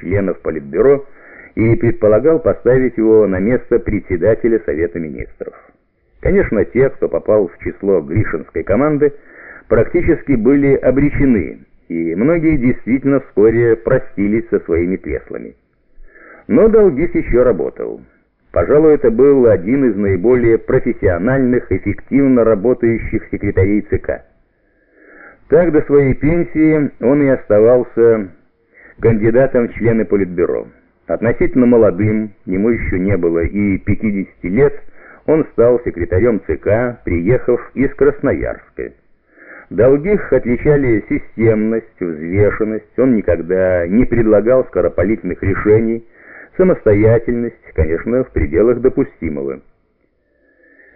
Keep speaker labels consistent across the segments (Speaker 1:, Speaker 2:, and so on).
Speaker 1: членов Политбюро и предполагал поставить его на место председателя Совета Министров. Конечно, те, кто попал в число Гришинской команды, практически были обречены, и многие действительно вскоре простились со своими креслами. Но Долгих еще работал. Пожалуй, это был один из наиболее профессиональных, эффективно работающих секретарей ЦК. Так до своей пенсии он и оставался кандидатом в члены Политбюро. Относительно молодым, ему еще не было и 50 лет, он стал секретарем ЦК, приехав из Красноярска. Долгих отличали системность, взвешенность, он никогда не предлагал скоропалительных решений, самостоятельность, конечно, в пределах допустимого.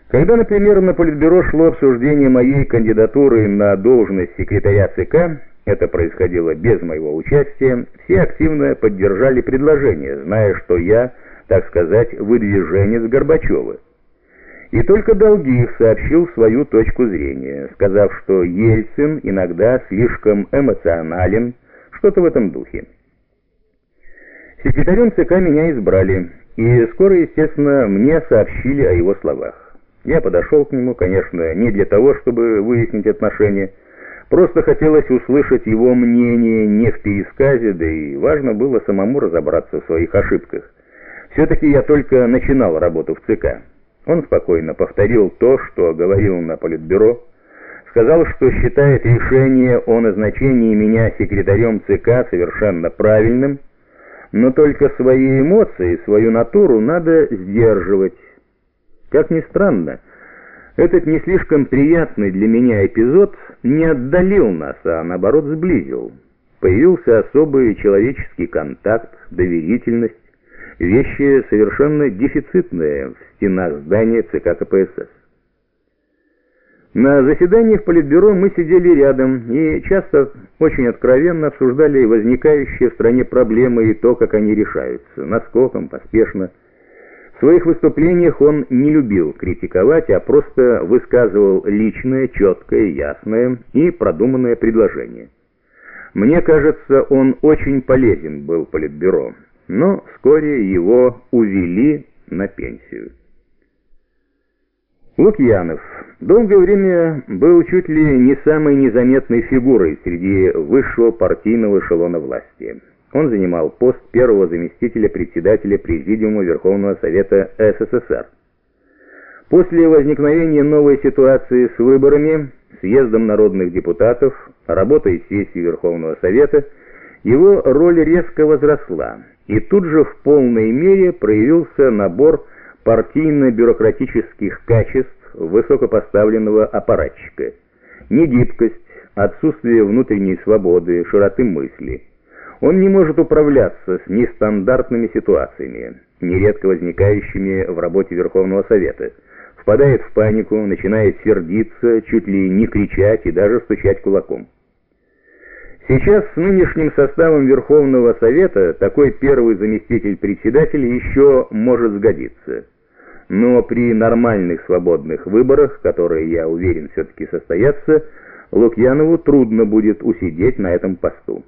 Speaker 1: Когда, например, на Политбюро шло обсуждение моей кандидатуры на должность секретаря ЦК, это происходило без моего участия, все активно поддержали предложение, зная, что я, так сказать, выдвиженец Горбачева. И только Долгих сообщил свою точку зрения, сказав, что Ельцин иногда слишком эмоционален, что-то в этом духе. Секретарем ЦК меня избрали, и скоро, естественно, мне сообщили о его словах. Я подошел к нему, конечно, не для того, чтобы выяснить отношения. Просто хотелось услышать его мнение не в пересказе, да и важно было самому разобраться в своих ошибках. Все-таки я только начинал работу в ЦК. Он спокойно повторил то, что говорил на Политбюро, сказал, что считает решение о назначении меня секретарем ЦК совершенно правильным, но только свои эмоции, свою натуру надо сдерживать, как ни странно, этот не слишком приятный для меня эпизод не отдалил нас, а наоборот сблизил. Появился особый человеческий контакт, доверительность, вещи совершенно дефицитные в стенах здания ЦК КПСС. На заседаниях Политбюро мы сидели рядом и часто очень откровенно обсуждали возникающие в стране проблемы и то, как они решаются, наскоком, поспешно, в своих выступлениях он не любил критиковать, а просто высказывал личное, четкое, ясное и продуманное предложение. Мне кажется, он очень полезен был Политбюро, но вскоре его увели на пенсию. Лукьянов долгое время был чуть ли не самой незаметной фигурой среди высшего партийного эшелона власти. Он занимал пост первого заместителя председателя Президиума Верховного Совета СССР. После возникновения новой ситуации с выборами, съездом народных депутатов, работой сессии Верховного Совета, его роль резко возросла, и тут же в полной мере проявился набор партийно-бюрократических качеств высокопоставленного аппаратчика. Негибкость, отсутствие внутренней свободы, широты мысли – он не может управляться с нестандартными ситуациями, нередко возникающими в работе Верховного Совета. Впадает в панику, начинает сердиться, чуть ли не кричать и даже стучать кулаком. Сейчас с нынешним составом Верховного Совета такой первый заместитель председателя еще может сгодиться. Но при нормальных свободных выборах, которые, я уверен, все-таки состоятся, Лукьянову трудно будет усидеть на этом посту.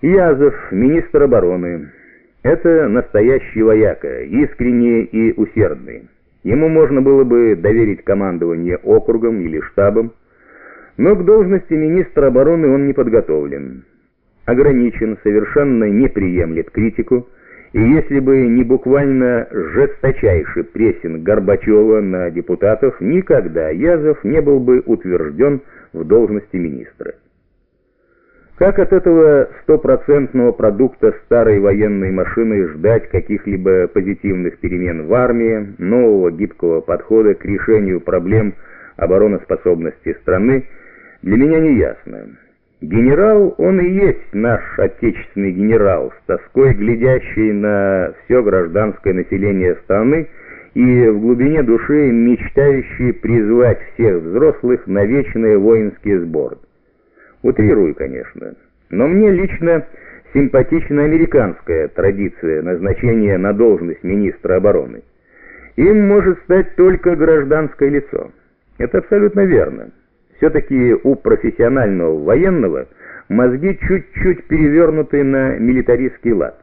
Speaker 1: Язов, министр обороны. Это настоящий вояка, искренний и усердный. Ему можно было бы доверить командование округом или штабом, но к должности министра обороны он не подготовлен. Ограничен, совершенно не приемлет критику, и если бы не буквально жесточайший прессинг Горбачева на депутатов, никогда Язов не был бы утвержден в должности министра. Как от этого стопроцентного продукта старой военной машины ждать каких-либо позитивных перемен в армии, нового гибкого подхода к решению проблем обороноспособности страны, для меня не ясно. Генерал, он и есть наш отечественный генерал, с тоской глядящий на все гражданское население страны и в глубине души мечтающий призвать всех взрослых на вечные воинские сборы. Утрирую, конечно. Но мне лично симпатична американская традиция назначения на должность министра обороны. Им может стать только гражданское лицо. Это абсолютно верно. Все-таки у профессионального военного мозги чуть-чуть перевернуты на милитаристский лад.